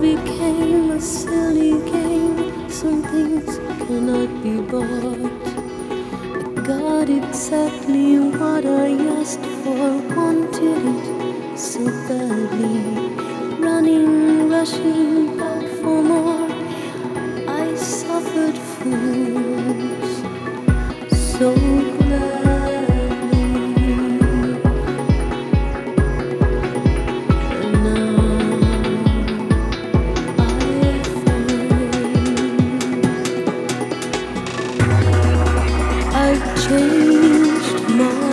became a silly game. Some things cannot be bought. I got exactly what I asked for, wanted it so badly. Running, rushing back for more. I suffered fools. changed my